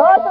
तो